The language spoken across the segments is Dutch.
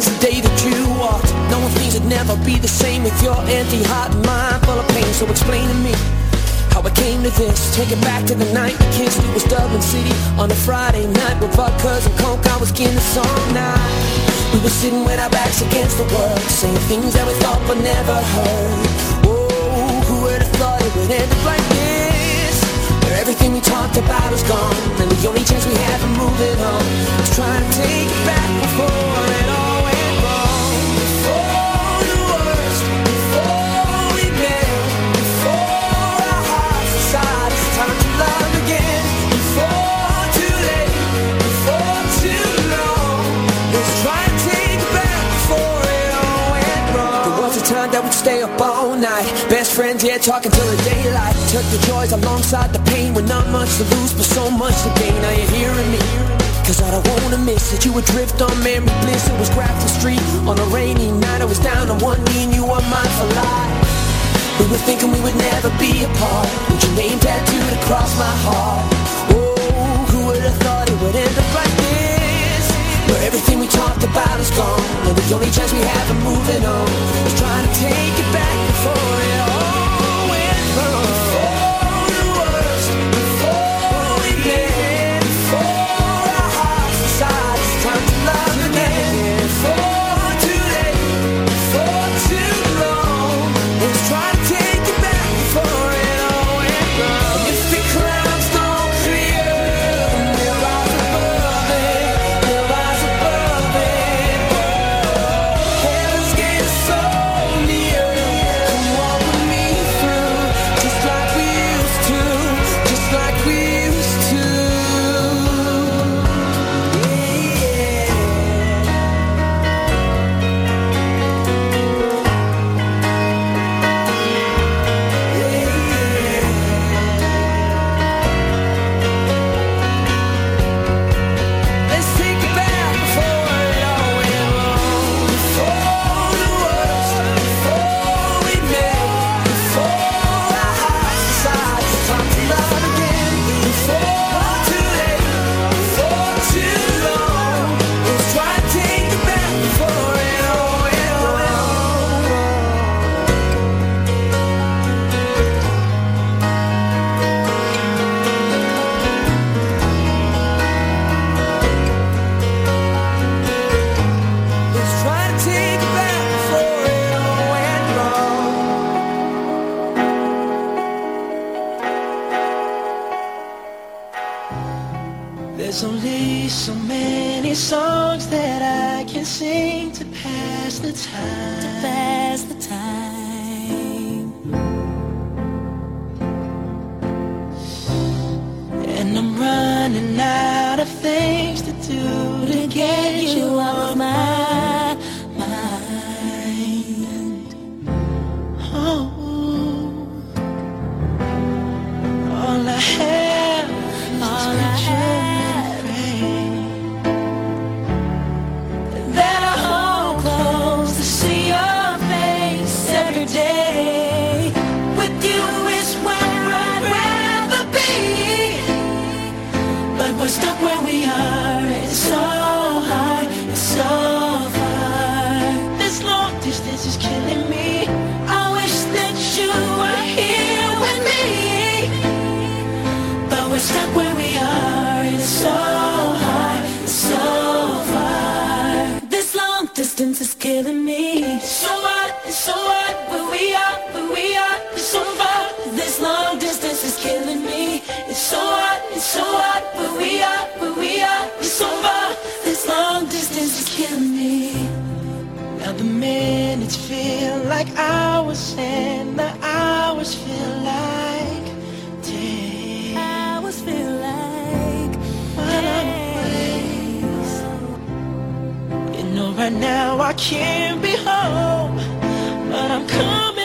Since the day that you walked. Knowing things would never be the same with your empty heart and mind full of pain. So explain to me how it came to this. Take it back to the night we kissed. It was Dublin City on a Friday night with vodkas and coke. I was getting the song night. We were sitting with our backs against the world, saying things that we thought but never heard. Oh, who would have thought it would end up like this? Where everything we talked about is gone And the only chance we have of moving on Is trying to take it back before it all friends, yeah, talking till the daylight. Took the joys alongside the pain. With not much to lose, but so much to gain. Are you hearing me? Cause I don't wanna miss it. You would drift on memory bliss. It was Grafton Street on a rainy night. I was down on one knee and you were mine for life. We were thinking we would never be apart. With your name tattooed across my heart. Oh, who would have thought it would end up like this? Where everything we talked about is gone. And the only chance we have of moving on Is trying to take it back before it hours and the hours feel like days. Hours feel like days. You know, right now I can't be home, but I'm coming.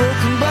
Broken by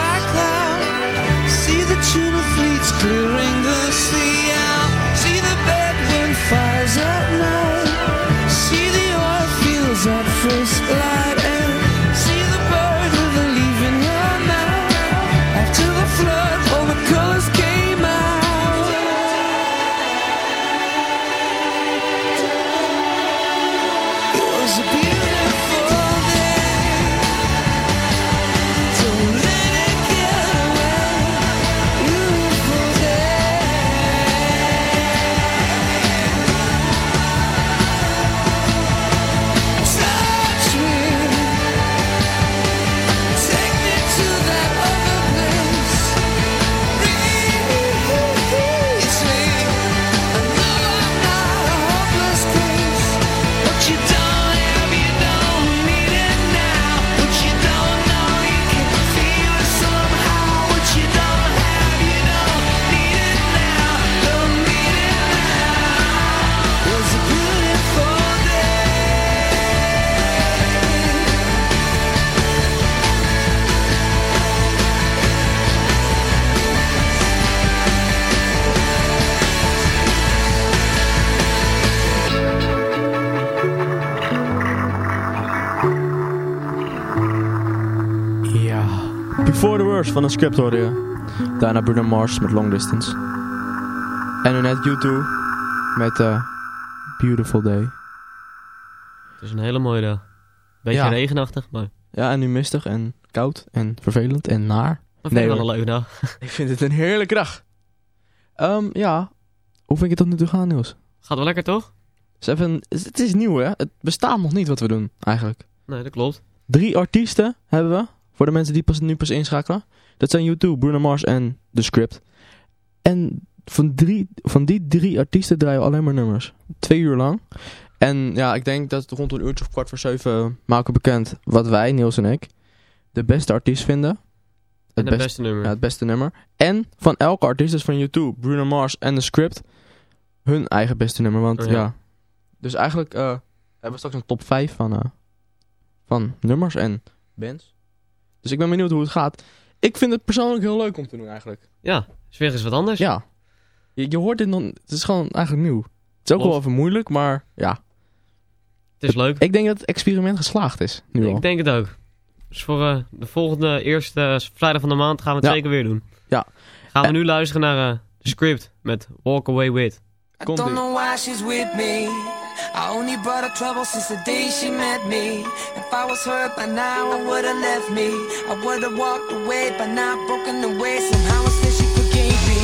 script hoorde je. Daarna Bruno Mars met Long Distance. En nu net U2 met eh, Beautiful Day. Het is een hele mooie dag. Beetje Ja. regenachtig, maar Ja, en nu mistig en koud en vervelend en naar. dat vind Nee, ik wel hoor. een leuke dag. Ik vind het een heerlijke dag. Ehm, ja, hoe vind je het tot nu toe gaan, Niels? Gaat wel lekker, toch? Dus even, het is nieuw, hè? Het bestaat nog niet wat we doen, eigenlijk. Nee, dat klopt. Drie artiesten hebben we, voor de mensen die pas, nu pas inschakelen. Dat zijn U2, Bruno Mars en The Script. En van, drie, van die drie artiesten draaien we alleen maar nummers. Twee uur lang. En ja, ik denk dat rond een uurtje of kwart voor zeven maken bekend wat wij, Niels en ik, de beste artiest vinden. En Het het best- beste nummer. ja, het beste nummer. En van elke artiest, dus van U2, Bruno Mars en The Script, hun eigen beste nummer. Want Oh, ja. ja. Dus eigenlijk eh, hebben we straks een top 5 van, eh, van nummers en bands. Dus ik ben benieuwd hoe het gaat. Ik vind het persoonlijk heel leuk om te doen eigenlijk. Ja, is weer eens wat anders. Ja. Je, je hoort dit nog... Het is gewoon eigenlijk nieuw. Het is ook wel even moeilijk, maar ja. Het is leuk. Ik denk dat het experiment geslaagd is. Nu al. Ik denk het ook. Dus voor eh, de volgende eerste eh, vrijdag van de maand gaan we het Ja. zeker weer doen. Ja. Gaan we En- nu luisteren naar eh, de script met Walk Away With. I don't know why she's with me. I only brought her trouble since the day she met me. If I was hurt by now, I would've left me. I would've walked away, but not broken away. Somehow I said she forgave me.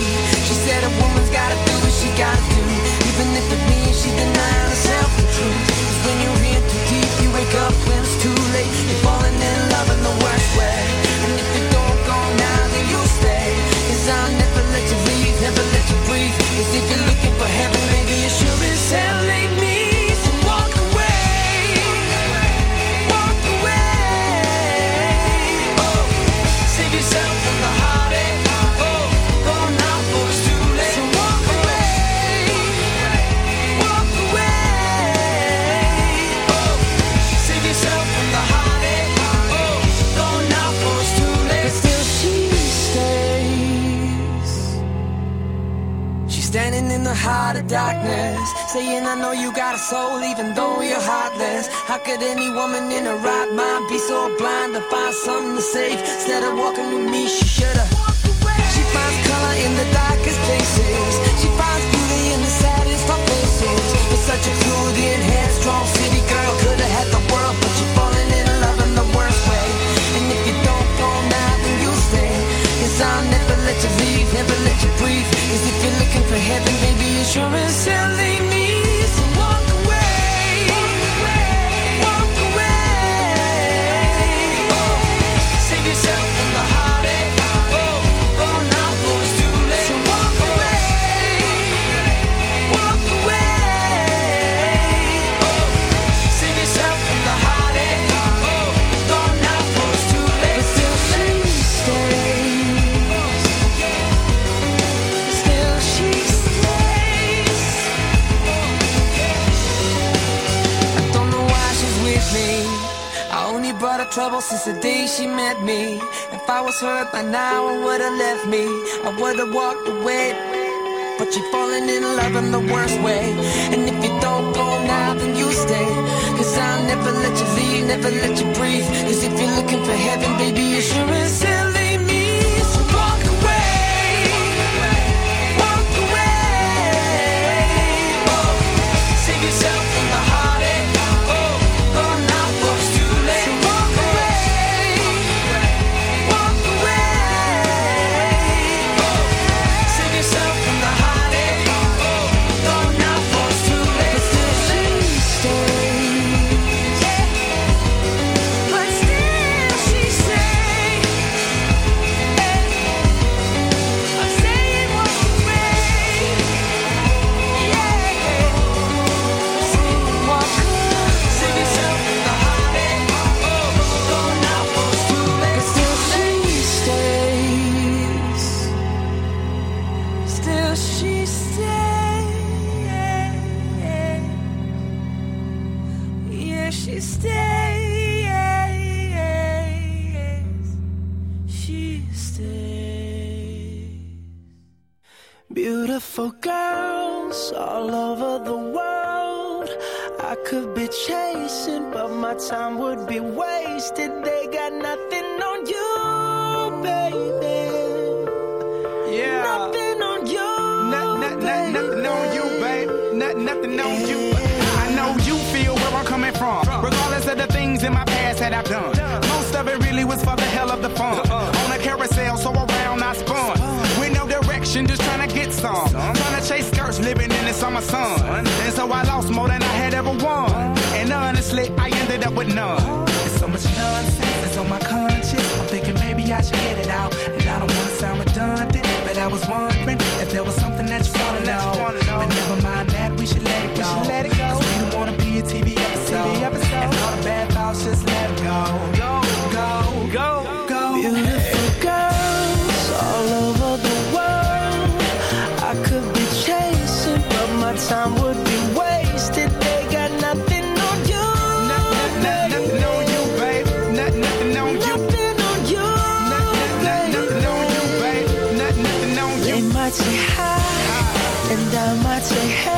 She said a woman's gotta do what she gotta do. Even if it means she denied herself the truth. 'Cause when you're in too deep, you wake up when it's too late. You're falling in love in the worst way. And if you don't go now, then you'll stay. Cause I'll never let you leave, never let you breathe. Cause if you're heart of darkness, saying, I know you got a soul, even though you're heartless. How could any woman in her right mind be so blind to find something to save? Instead of walking with me, she should've. She finds color in the darkest places. She finds beauty in the saddest of faces. But such a purity and headstrong city girl could have had the world, but you're falling in love in the worst way. And if you don't go now, then you'll stay. Cause I'll never let you leave, never let you breathe. Cause if looking for heaven, baby, it's your and me. trouble since the day she met me. If I was hurt by now, I would've left me. I would've walked away. But you're falling in love in the worst way. And if you don't go now, then you stay. Cause I'll never let you leave, never let you breathe. Cause if you're looking for heaven, baby, you sure I'd say hey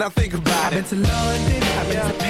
Now think about i it. I've been to London, I've been yeah. to Paris.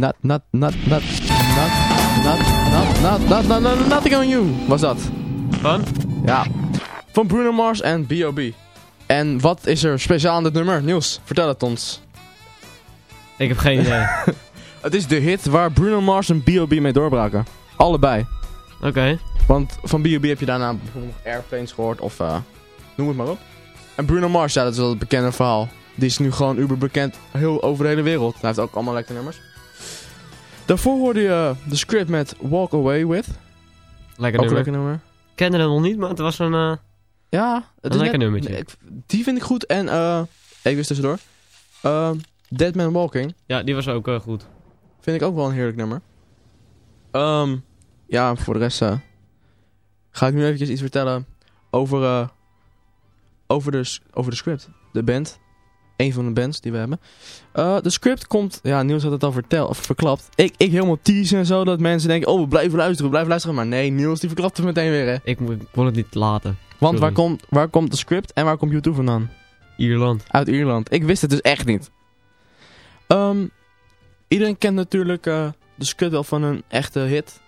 Not, not, not, not, not, not, not, not, not, not, not, nothing on you, was dat. Van? Ja. Van Bruno Mars en B.O.B. En wat is er speciaal aan dit nummer? Niels, vertel het ons. Ik heb geen idee. Het is de hit waar Bruno Mars en B.O.B. mee doorbraken. Allebei. Oké. Want van B.O.B. heb je daarna bijvoorbeeld nog Airplanes gehoord of eh, noem het maar op. En Bruno Mars, ja, dat is wel het bekende verhaal. Die is nu gewoon uber bekend heel over de hele wereld. Hij heeft ook allemaal lekkere nummers. Daarvoor hoorde je de script met Walk Away With. Lekker nummer. lekker nummer. Ik kende hem nog niet, maar het was een... eh, Ja, het Een lekker net- nummertje. ik- die vind ik goed. En eh even tussendoor. Eh, Dead Man Walking Ja, die was ook eh, goed. vind ik ook wel een heerlijk nummer. Ehm, ja, voor de rest eh, ga ik nu eventjes iets vertellen over, over, de, s- over de script. De band. Een van de bands die we hebben. Eh, de script komt... Ja, Niels had het al vertel, of verklapt. Ik, ik helemaal teasen en zo. Dat mensen denken... Oh, we blijven luisteren, we blijven luisteren. Maar nee, Niels die verklapt het meteen weer, hè. Ik, kon het niet laten. Want Sorry. waar komt, waar komt de script en waar komt YouTube vandaan? Ierland. Uit Ierland. Ik wist het dus echt niet. Ehm, iedereen kent natuurlijk eh, de script wel van een echte hit.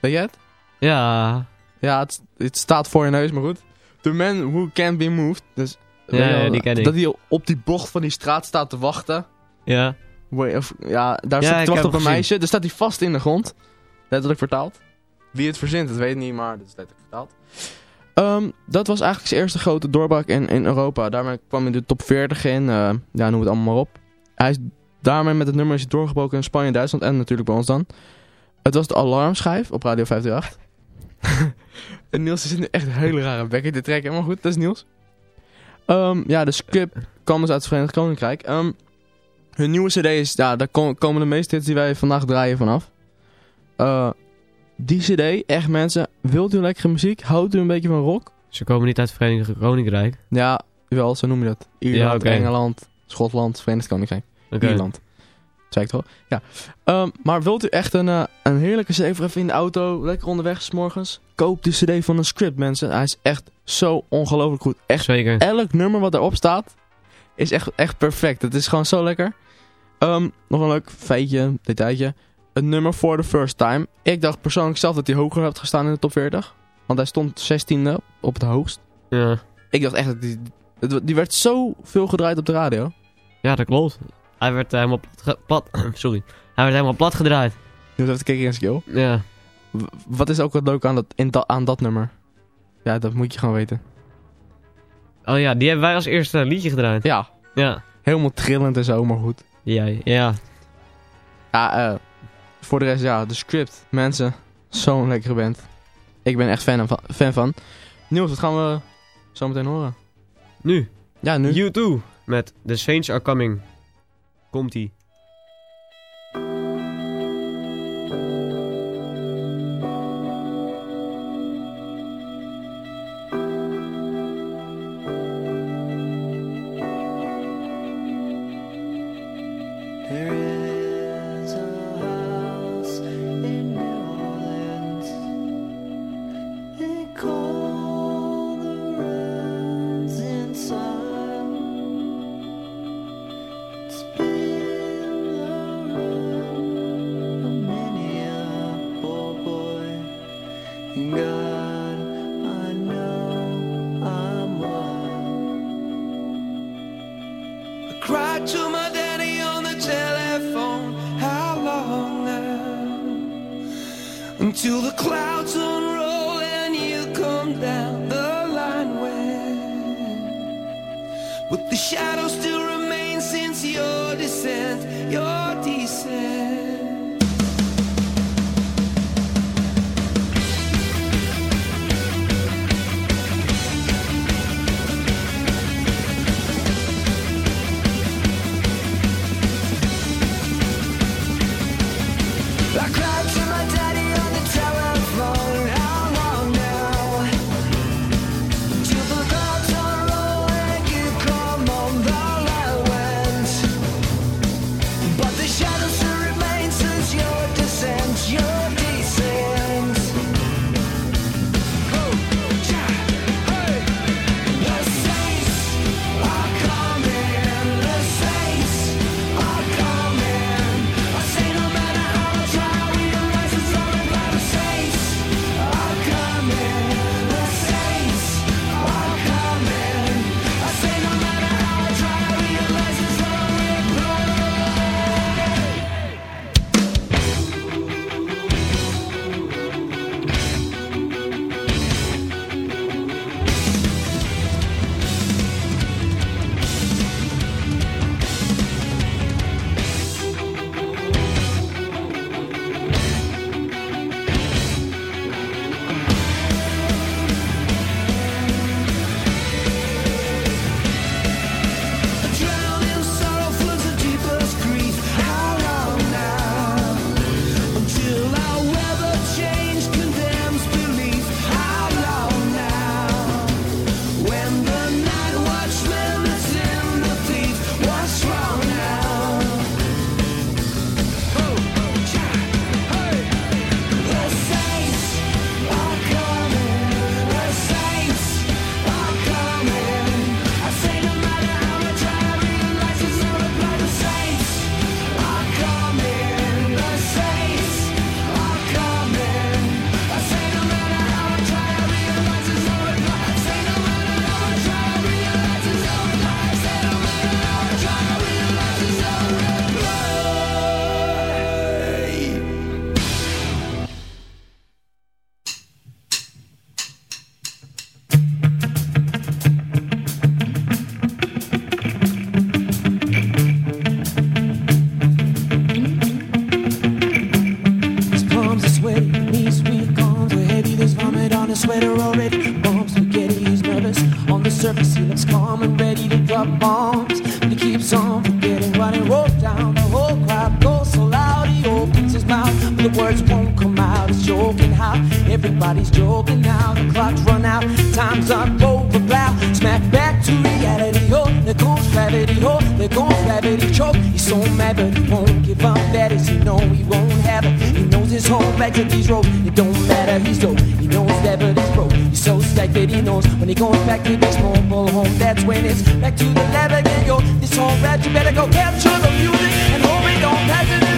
Weet jij het? Ja. Ja, het, het staat voor je neus, maar goed. The Man Who Can't Be Moved. Dus, ja, die ken ik. Dat hij op die bocht van die straat staat te wachten. Ja. Of, ja, daar Ja, staat te wachten op een meisje. Dan staat hij vast in de grond. Letterlijk vertaald. Wie het verzint, dat weet ik niet, maar dat is letterlijk vertaald. Ehm, dat was eigenlijk zijn eerste grote doorbraak in, in Europa. Daarmee kwam hij de top 40 in. eh, ja, noem het allemaal maar op. Hij is daarmee met het nummer is doorgebroken in Spanje Duitsland. En natuurlijk bij ons dan. Het was de alarmschijf op Radio 538. en Niels zit nu echt een hele rare bekken te trekken. Maar goed, dat is Niels. Ehm, ja, de script kwam dus uit het Verenigd Koninkrijk. Ehm, hun nieuwe cd is, ja, daar kom- komen de meeste hits die wij vandaag draaien vanaf. Eh, die cd, echt mensen, wilt u lekkere muziek? Houdt u een beetje van rock? Ze komen niet uit het Verenigd Koninkrijk. Ja, wel, zo noem je dat. Ierland, Ja. Engeland, Schotland, Verenigd Koninkrijk. Ierland. Zei ik toch? Ja. Ehm, maar wilt u echt een, eh, een heerlijke cd voor even in de auto, lekker onderweg 's morgens? Koop die cd van een script, mensen. Hij is echt zo ongelooflijk goed. Echt Zeker. elk nummer wat erop staat is echt, echt perfect. Het is gewoon zo lekker. Ehm, nog een leuk feitje, detailtje. Het nummer For the First Time. Ik dacht persoonlijk zelf dat hij hoger had gestaan in de top 40. Want hij stond 16e op het hoogst. Ja. Ik dacht echt dat die... Die werd zo veel gedraaid op de radio. Ja, dat klopt. Hij werd eh, helemaal plat, sorry. Hij werd helemaal plat gedraaid. Je moet even kijken in skill. Ja. W- Wat is ook wat leuk aan dat, in da- aan dat nummer? Ja, dat moet je gewoon weten. Oh ja, die hebben wij als eerste liedje gedraaid. Ja, Ja. helemaal trillend en zo, maar goed. Jij, ja. Ja, eh, voor de rest, ja, de script. Mensen, zo'n lekkere band. Ik ben echt fan van. Fan van. Niels, wat gaan we zo meteen horen? Nu. Ja, nu. U2 met The Saints Are Coming. Komt-ie. To bombs. But he keeps on forgetting what he wrote down. The whole crowd goes so loud, he opens his mouth, but the words won't come out. He's joking how everybody's joking now. The clock's run out, time's up over plow. Smack back to reality, oh, there goes gravity, oh, there goes gravity choke. He's so mad, but he won't give up. That is, he know he won't have it. He knows his whole back to these. It don't matter, he's dope. He knows that, but he's. So stacked that he knows when he goes back to this mobile home. That's when it's back to the lab again, yo. This whole rap, you better go capture the music and hope it don't pass it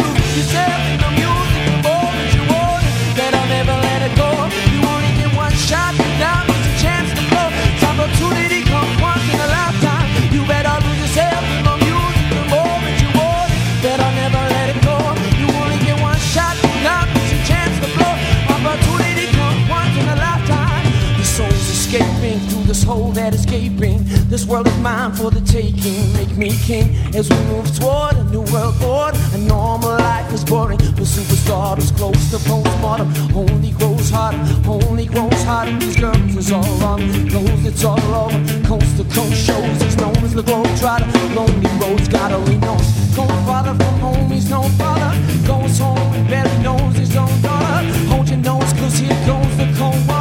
This world is mine for the taking. Make me king as we move toward a new world order. A normal life is boring, but superstardom close to postmortem. Only grows harder, only grows harder. These girls is all wrong, knows it's all over. Coast to coast shows, he's known as the globe trotter. Lonely roads, God only knows. Going farther from home, he's no father. Goes home and barely knows his own daughter. Hold your nose, cause here goes the cold water.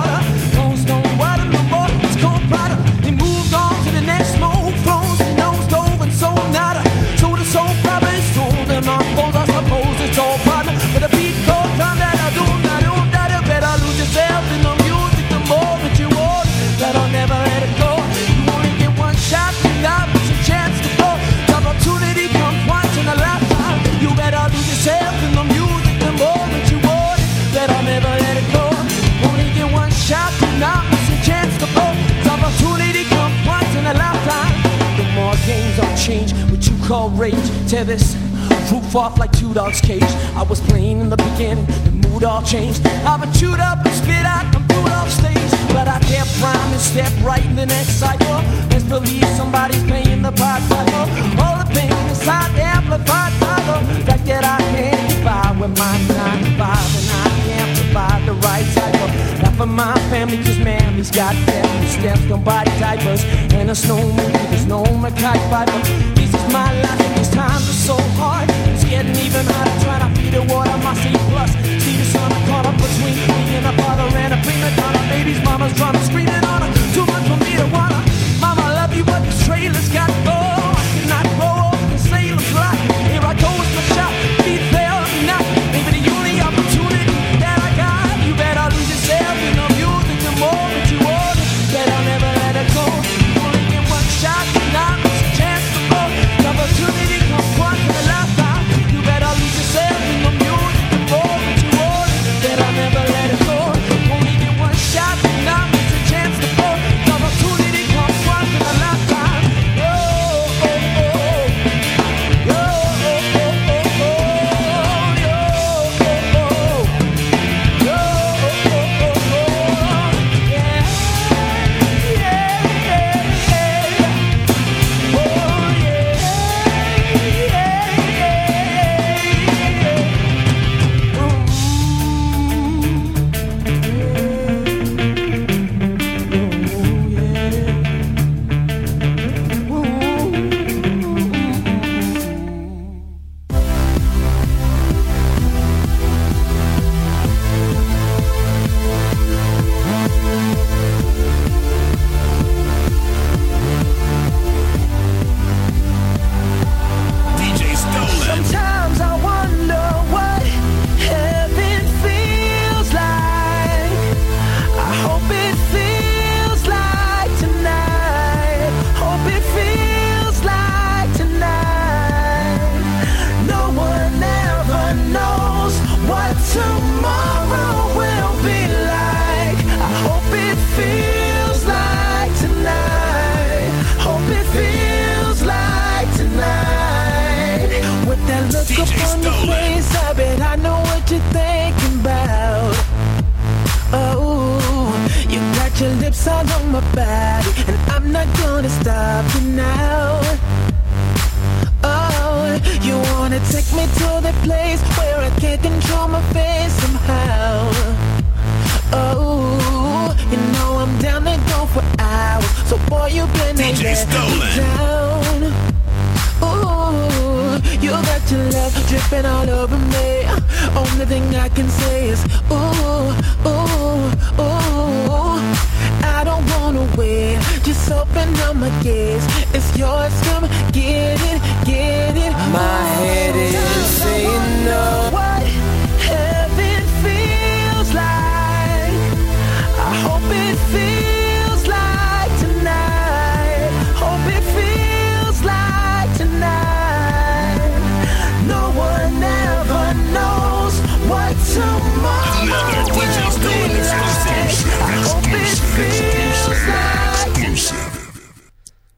Rage. Tear this roof off like two dogs' cage. I was playing in the beginning, the mood all changed. I've been chewed up and spit out, I'm through off stage. But I can't prime and step right in the next cycle. Let's believe somebody's paying the pied piper. All the pain inside amplified by the fact that I can't get by with my nine to five and I provide the right of not for my family, cause mammy's got family stamps, don't buy diapers, and a snow movie, there's no Mackay Piper. My life, these times are so hard. It's getting even harder trying to feed the water, my C plus. See the sun caught up between me and a father and a prima donna. Baby's mama's drama screaming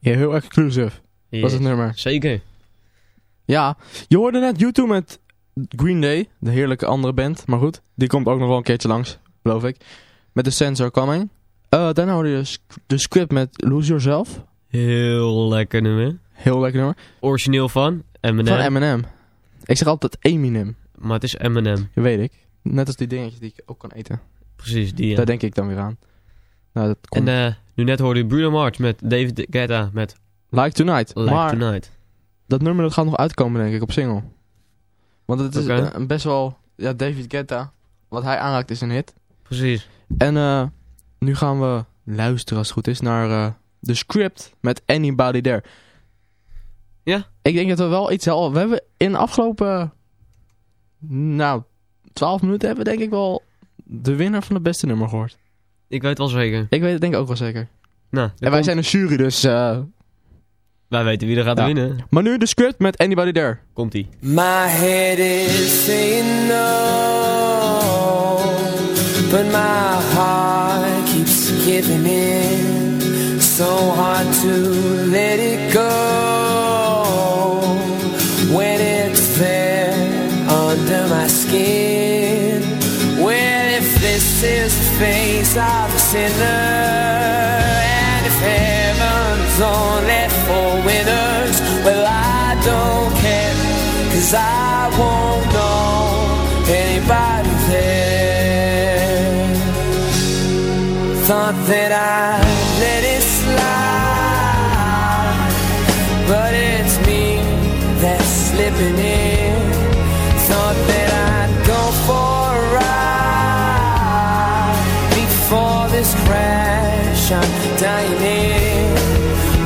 Ja, heel exclusive. Was het nummer. Zeker. Ja, je hoorde net YouTube met Green Day, de heerlijke andere band. Maar goed, die komt ook nog wel een keertje langs, geloof ik. Met de Sensor Coming. Eh daarna hoorde je de script met Lose Yourself. Heel lekker nummer. Heel lekker nummer. Origineel van Eminem. Van Eminem. Ik zeg altijd Eminem, Maar het is Eminem. dat weet ik. Net als die dingetjes die ik ook kan eten. Precies, die. ja. Daar denk ik dan weer aan. Nou, dat komt. En eh, nu net hoorde je Bruno Mars met David Guetta met like Tonight. Like maar Tonight. dat nummer dat gaat nog uitkomen denk ik op single. Want het is een best wel... Ja, David Guetta. Wat hij aanraakt is een hit. Precies. En eh, nu gaan we luisteren als het goed is naar eh, de script met Anybody There. Ja. Ik denk dat we wel iets... al- We hebben in de afgelopen... Nou, 12 minuten hebben we denk ik wel de winnaar van het beste nummer gehoord. Ik weet wel zeker. Ik weet het denk ik ook wel zeker. Nou, En wij zijn een jury, dus... eh, wij weten wie er gaat Ja. winnen. maar nu de script met Anybody There. Komt ie. My head is saying no, but my heart keeps giving in. So hard to that I'd let it slide, but it's me that's slipping in. Thought that I'd go for a ride before this crash I'm dying in.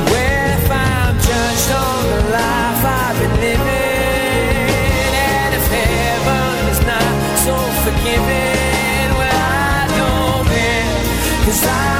Well, if I'm judged on the life I've been living, and if heaven is not so forgiving, well, I don't care, 'cause I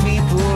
grito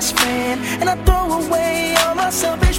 best friend. And I throw away all my selfish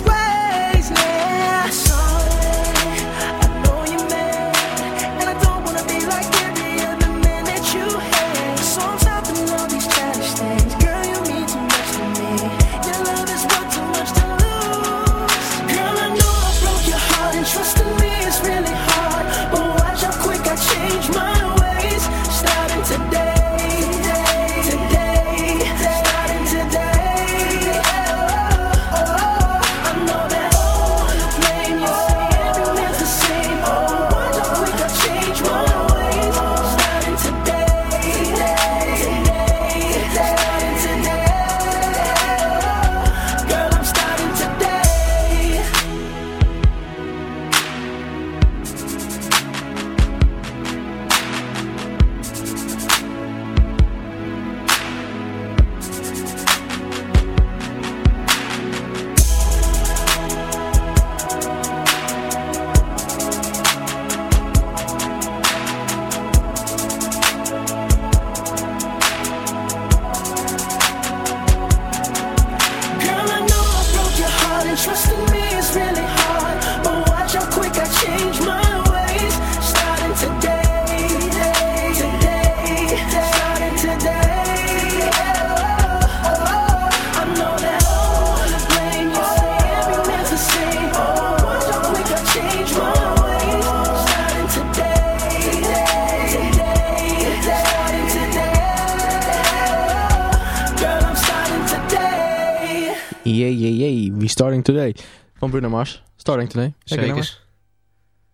Mars. Starting today. Zeker.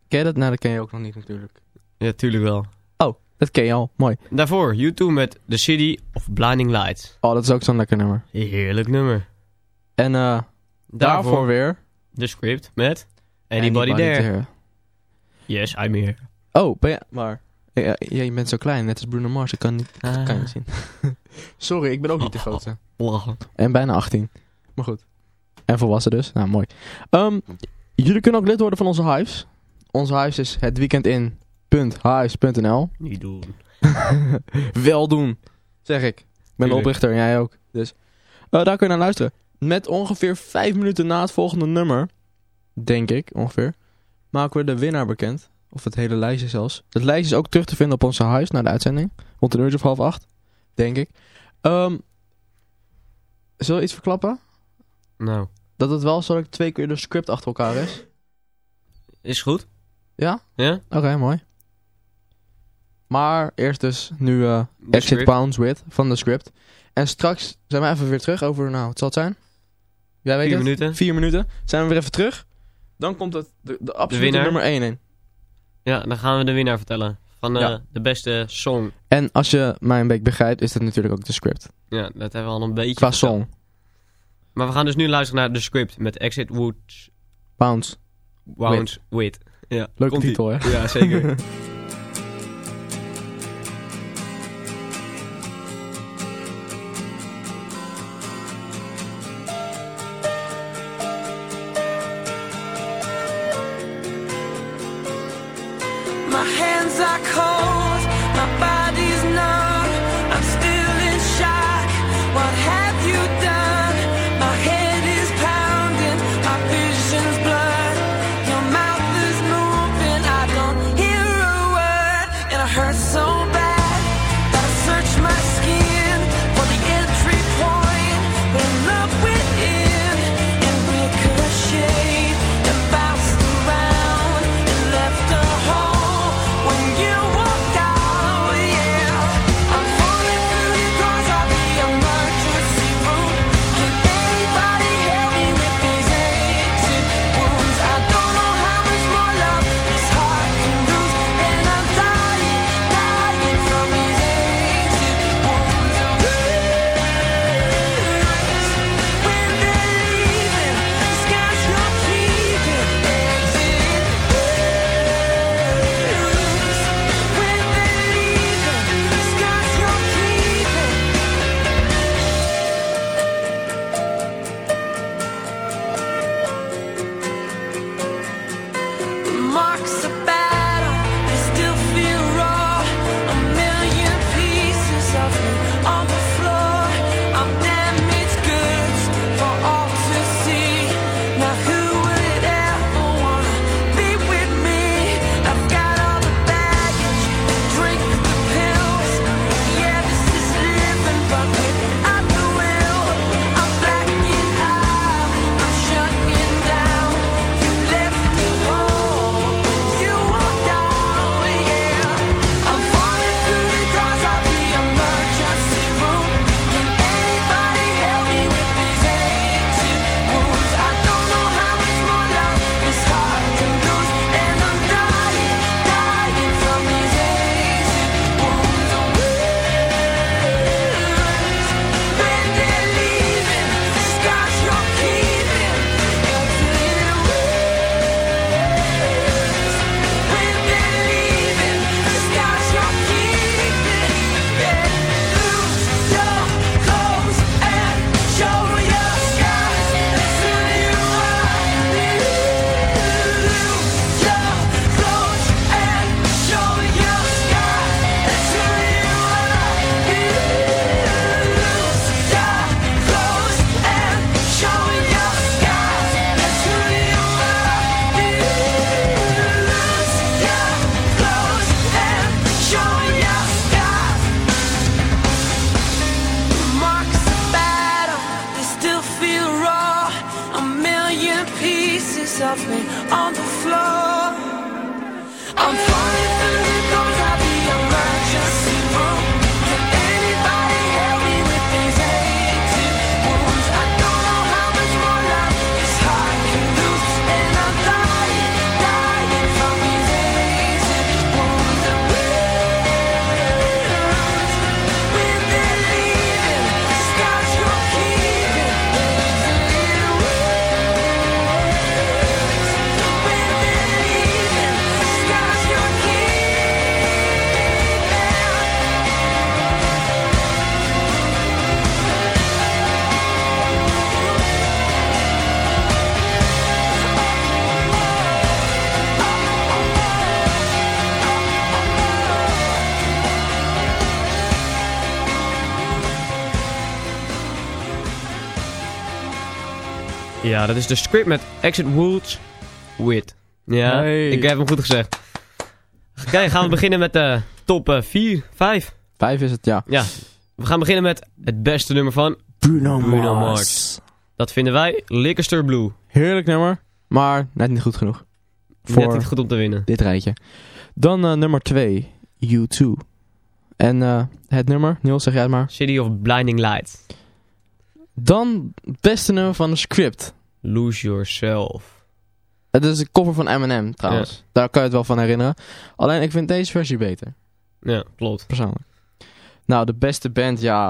Ken je dat? Nou, dat ken je ook nog niet natuurlijk. Ja, tuurlijk wel. Oh, dat ken je al. Mooi. Daarvoor U2 met The City of Blinding Lights. Oh, dat is ook zo'n lekker nummer. Heerlijk nummer. En eh daarvoor weer... The Script met Anybody, There. Yes, I'm here. Oh, ben je... Maar... Ja, ja, je bent zo klein, net als Bruno Mars. Ik kan niet, Ah. kan je niet zien. Sorry, ik ben ook niet de grootste. Lachen. En bijna 18. Maar goed. En volwassen dus. Nou, mooi. Ehm, jullie kunnen ook lid worden van onze hives. Onze hives is hetweekendin.hives.nl Niet doen. Wel doen, zeg ik. Ik ben de oprichter en jij ook. Dus eh, daar kun je naar luisteren. Met ongeveer 5 minuten na het volgende nummer, denk ik ongeveer, maken we de winnaar bekend. Of het hele lijstje zelfs. Het lijstje is ook terug te vinden op onze huis na de uitzending. Rond een uurtje of half acht, denk ik. Ehm zullen we iets verklappen? Nou, Dat het wel zo dat twee keer de script achter elkaar is. is goed. Ja? Ja? Oké, mooi. Maar eerst dus nu De Exit. Pounds With van de script. En straks zijn we even weer terug over, nou, wat zal het zijn? Jij weet Vier het? minuten. Vier minuten. Zijn we weer even terug. Dan komt het, de, de absolute nummer 1 in. Ja, dan gaan we de winnaar vertellen. Van eh, Ja. de beste song. En als je mij een beetje begrijpt, is dat natuurlijk ook de script. Ja, dat hebben we al een beetje Qua verteld. song. Maar we gaan dus nu luisteren naar de script met Exit Woods Pounds. Wounds Wit. Ja, Leuke titel, hè? Ja, zeker. Ja, dat is de script met Exit Woods With. Ja, Hey. ik heb hem goed gezegd. Oké, gaan we beginnen met de top 4, 5. Vijf is het, ja. Ja, we gaan beginnen met het beste nummer van Bruno, Bruno Mars. Mars. Dat vinden wij Lickester Blue. Heerlijk nummer, maar net niet goed genoeg. Net niet goed om te winnen. dit rijtje. Dan eh, nummer 2, U2. En eh, het nummer, Niels, zeg jij het maar. City of Blinding Lights. Dan het beste nummer van de script. Lose Yourself. Het is een cover van Eminem trouwens. Daar kan je het wel van herinneren. Alleen ik vind deze versie beter, Ja, klopt. persoonlijk. Nou, de beste band, ja...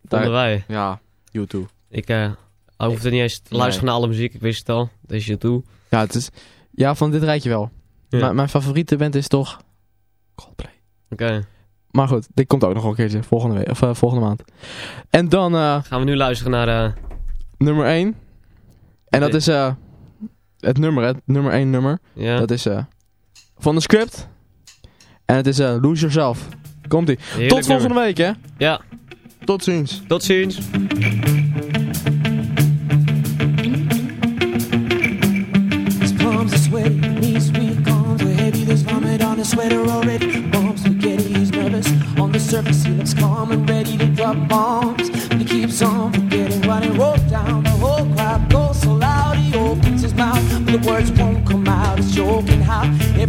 Vonden daar- wij. Ja, U2. Ik eh hoefde niet eens te Nee. luisteren naar alle muziek. Ik wist het al. Deze toe. Ja, het is... Ja, van dit rijtje wel. Ja. Mijn favoriete band is toch... Coldplay. Oké. Maar goed, dit komt ook nog een keertje volgende, week, of, eh, volgende maand. En dan Gaan we nu luisteren naar... nummer 1. En dat is eh, het nummer, het nummer 1 nummer. ja, Dat is eh, van de script. En het is eh, Lose Yourself. Komt ie. heerlijk Tot volgende nummer. week, hè. Ja, Tot ziens. tot ziens. Sweater already. Bombs spaghetti, he's nervous. On the surface, he looks calm and ready to drop bombs. But he keeps on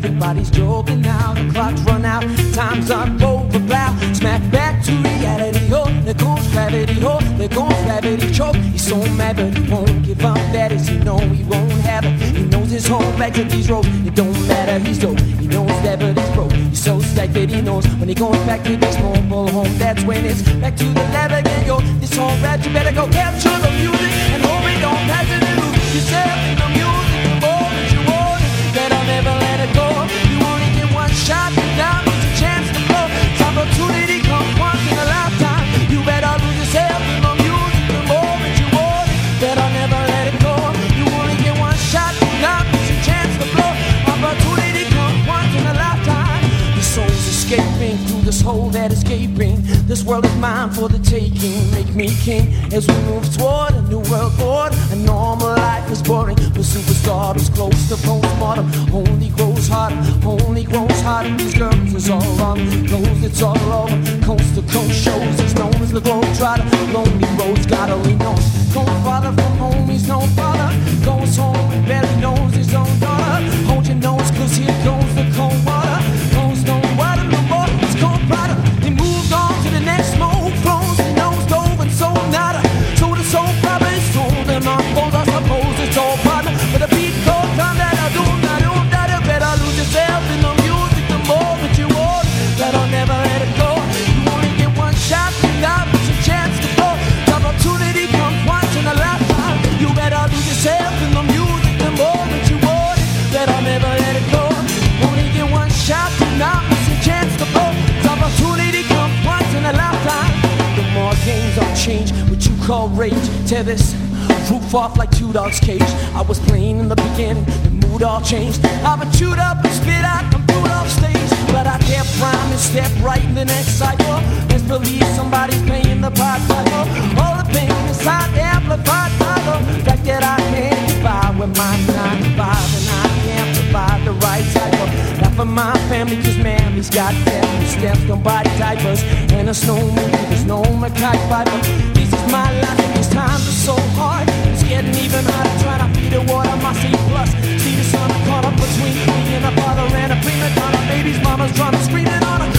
everybody's joking now. The clock's run out, time's up, over. Smack back to reality. Oh, there goes gravity. Oh, there goes gravity. Choke. He's so mad, but he won't give up. That is, he know he won't have it. He knows his whole back to these roads. It don't matter, he's dope. He knows that, but he's broke. He's so stacked that he knows when he goes back to this mobile home. That's when it's back to the lab again. Yo, this whole rat, you better go capture the music and hope it don't pass it lose yourself in the gaping. This world is mine for the taking. Make me king as we move toward a new world order. A normal life is boring, but superstar is close to postmortem. Only grows harder, only grows harder. These girls is all wrong, knows it's all over. Coast to coast shows, it's known as the globe trotter. Lonely roads gotta lean on. Going farther from home, he's no father. Goes home and barely knows his own daughter. Hold your nose, cause here goes the cold water. Rage. Tear this roof off like two dogs' cage. I was playing in the beginning, the mood all changed. I've been chewed up and spit out, I'm through off stage. But I can't and step right in the next cycle. Let's believe somebody's paying the pipe cycle. All the pain inside amplified by the fact that I can't get with my nine to five and I can't provide the right type cycle. Not for my family, cause mammy's got family steps, nobody diapers, and a snowman, there's no Mackay Piper my life. These times are so hard. It's getting even harder. trying to feed the water, my C plus. See the sun caught up between me and a father and a prima donna. Baby's mama's drama, screaming on a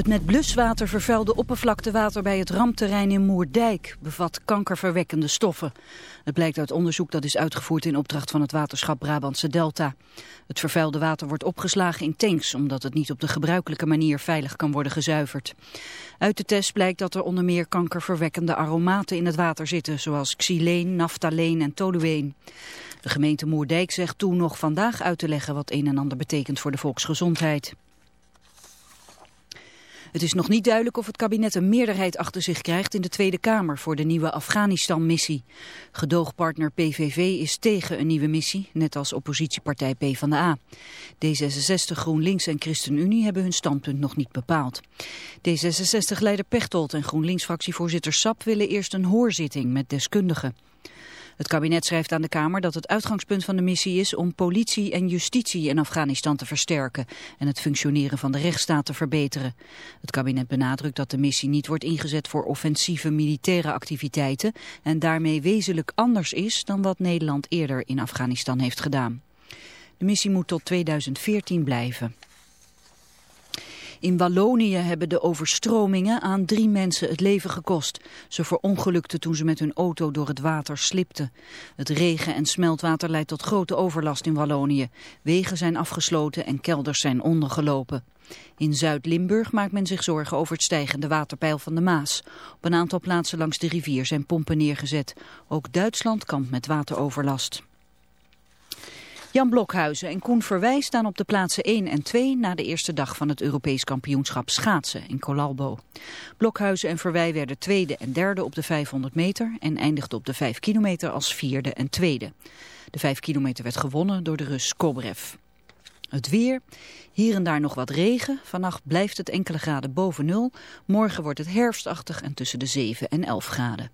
Het met bluswater vervuilde oppervlaktewater bij het rampterrein in Moerdijk bevat kankerverwekkende stoffen. Het blijkt uit onderzoek dat is uitgevoerd in opdracht van het waterschap Brabantse Delta. Het vervuilde water wordt opgeslagen in tanks omdat het niet op de gebruikelijke manier veilig kan worden gezuiverd. Uit de test blijkt dat er onder meer kankerverwekkende aromaten in het water zitten, zoals xyleen, naftaleen en tolueen. De gemeente Moerdijk zegt toen nog vandaag uit te leggen wat een en ander betekent voor de volksgezondheid. Het is nog niet duidelijk of het kabinet een meerderheid achter zich krijgt in de Tweede Kamer voor de nieuwe Afghanistan-missie. Gedoogpartner PVV is tegen een nieuwe missie, net als oppositiepartij PvdA. D66, GroenLinks en ChristenUnie hebben hun standpunt nog niet bepaald. D66-leider Pechtold en GroenLinks-fractievoorzitter Sap willen eerst een hoorzitting met deskundigen. Het kabinet schrijft aan de Kamer dat het uitgangspunt van de missie is om politie en justitie in Afghanistan te versterken en het functioneren van de rechtsstaat te verbeteren. Het kabinet benadrukt dat de missie niet wordt ingezet voor offensieve militaire activiteiten en daarmee wezenlijk anders is dan wat Nederland eerder in Afghanistan heeft gedaan. De missie moet tot 2014 blijven. In Wallonië hebben de overstromingen aan drie mensen het leven gekost. Ze verongelukten toen ze met hun auto door het water slipten. Het regen- en smeltwater leidt tot grote overlast in Wallonië. Wegen zijn afgesloten en kelders zijn ondergelopen. In Zuid-Limburg maakt men zich zorgen over het stijgende waterpeil van de Maas. Op een aantal plaatsen langs de rivier zijn pompen neergezet. Ook Duitsland kampt met wateroverlast. Jan Blokhuizen en Koen Verwij staan op de plaatsen 1 en 2 na de eerste dag van het Europees kampioenschap schaatsen in Colalbo. Blokhuizen en Verwij werden tweede en derde op de 500 meter en eindigden op de 5 kilometer als vierde en tweede. De 5 kilometer werd gewonnen door de Rus Kobrev. Het weer, hier en daar nog wat regen. Vannacht blijft het enkele graden boven nul. Morgen wordt het herfstachtig en tussen de 7 en 11 graden.